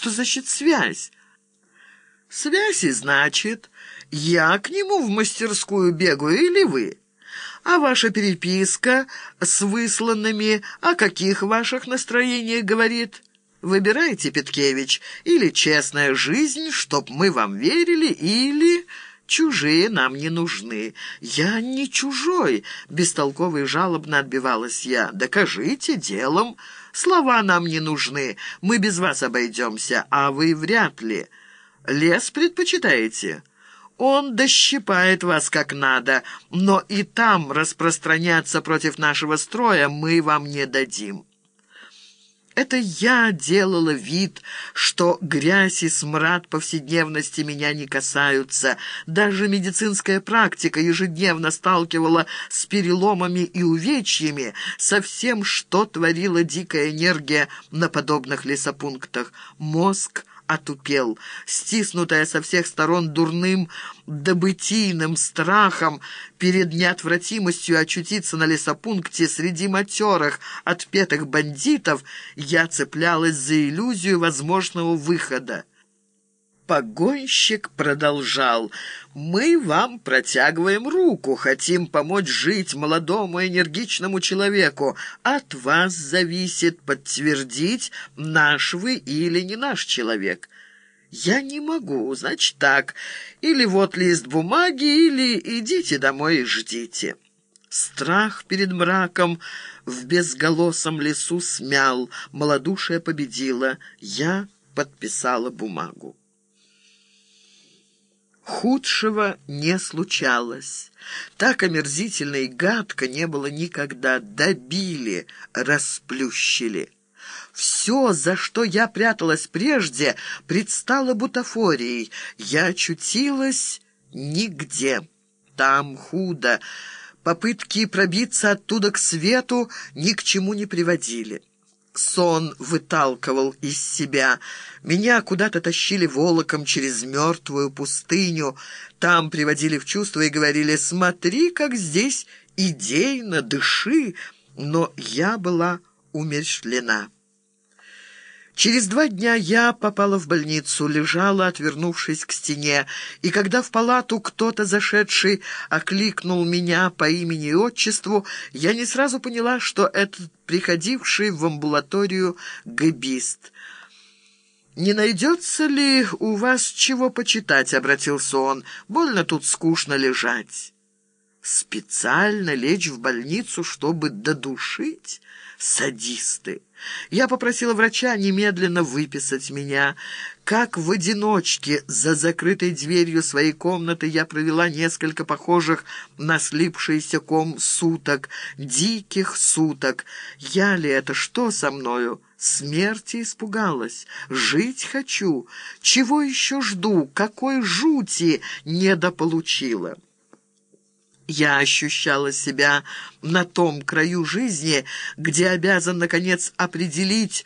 Что значит связь? Связь и значит, я к нему в мастерскую бегаю или вы? А ваша переписка с высланными о каких ваших настроениях говорит? Выбирайте, Петкевич, или честная жизнь, чтоб мы вам верили, или чужие нам не нужны. Я не чужой, бестолково и жалобно отбивалась я. Докажите делом. Слова нам не нужны, мы без вас обойдемся, а вы вряд ли. Лес предпочитаете?» Он дощипает вас как надо, но и там распространяться против нашего строя мы вам не дадим. Это я делала вид, что грязь и смрад повседневности меня не касаются. Даже медицинская практика ежедневно сталкивала с переломами и увечьями, со всем, что творила дикая энергия на подобных лесопунктах. Мозг отупел, стиснутая со всех сторон дурным добытийным страхом перед неотвратимостью очутиться на лесопункте среди матерых, отпетых бандитов, я цеплялась за иллюзию возможного выхода. Погонщик продолжал. «Мы вам протягиваем руку, хотим помочь жить молодому энергичному человеку. От вас зависит подтвердить, наш вы или не наш человек». «Я не могу, значит так. Или вот лист бумаги, или идите домой и ждите». Страх перед мраком в безголосом лесу смял, малодушие победило. Я подписала бумагу. Худшего не случалось. Так омерзительно и гадко не было никогда. Добили, расплющили. Все, за что я пряталась прежде, предстало бутафорией. Я очутилась нигде. Там худо. Попытки пробиться оттуда к свету ни к чему не приводили. Сон выталкивал из себя. Меня куда-то тащили волоком через мертвую пустыню. Там приводили в чувство и говорили «Смотри, как здесь идейно, дыши!» Но я была умерщвлена. Через два дня я попала в больницу, лежала, отвернувшись к стене, и когда в палату кто-то, зашедший, окликнул меня по имени и отчеству, я не сразу поняла, что это приходивший в амбулаторию габист. «Не найдется ли у вас чего почитать?» — обратился он. «Больно тут скучно лежать». «Специально лечь в больницу, чтобы додушить?» Садисты. Я попросила врача немедленно выписать меня. Как в одиночке за закрытой дверью своей комнаты я провела несколько похожих на слипшийся ком суток, диких суток. Я ли это? Что со мною? Смерти испугалась. Жить хочу. Чего еще жду? Какой жути недополучила? Я ощущала себя на том краю жизни, где обязан, наконец, определить,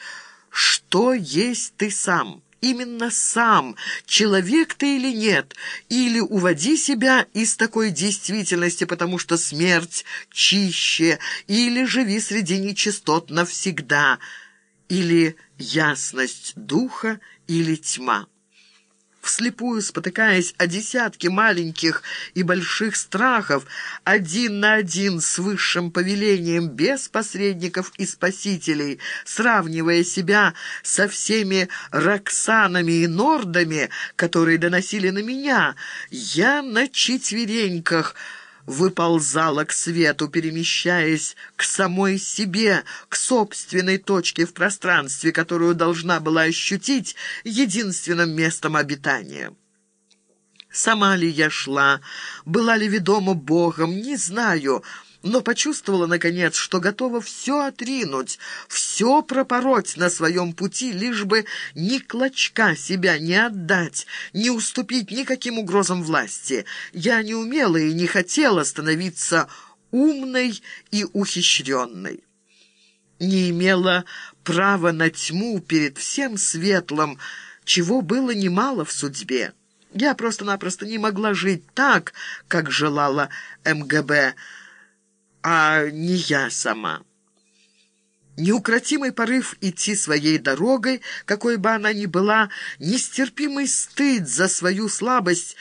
что есть ты сам. Именно сам, человек ты или нет, или уводи себя из такой действительности, потому что смерть чище, или живи среди нечистот навсегда, или ясность духа, или тьма вслепую спотыкаясь о десятки маленьких и больших страхов, один на один с высшим повелением, без посредников и спасителей, сравнивая себя со всеми Роксанами и Нордами, которые доносили на меня, я на четвереньках — выползала к свету, перемещаясь к самой себе, к собственной точке в пространстве, которую должна была ощутить единственным местом обитания. Сама ли я шла, была ли ведома Богом, не знаю, но почувствовала, наконец, что готова все отринуть, все пропороть на своем пути, лишь бы ни клочка себя не отдать, не уступить никаким угрозам власти. Я не умела и не хотела становиться умной и ухищренной. Не имела права на тьму перед всем светлым, чего было немало в судьбе. Я просто-напросто не могла жить так, как желала МГБ, а не я сама. Неукротимый порыв идти своей дорогой, какой бы она ни была, нестерпимый стыд за свою слабость